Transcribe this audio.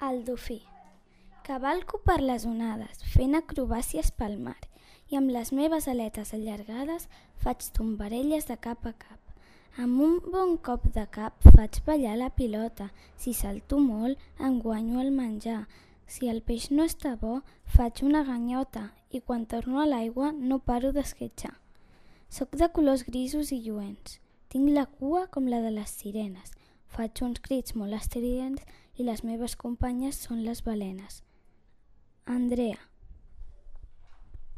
El dofí. Cavalco per les onades, fent acrobàcies pel mar, i amb les meves aletes allargades faig tombarelles de cap a cap. Amb un bon cop de cap faig ballar la pilota, si salto molt em guanyo el menjar, si el peix no està bo faig una ganyota i quan torno a l'aigua no paro d'esquetxar. Soc de colors grisos i lluents, tinc la cua com la de les sirenes, faig uns crits molt estridents i les meves companyes són les balenes. Andrea.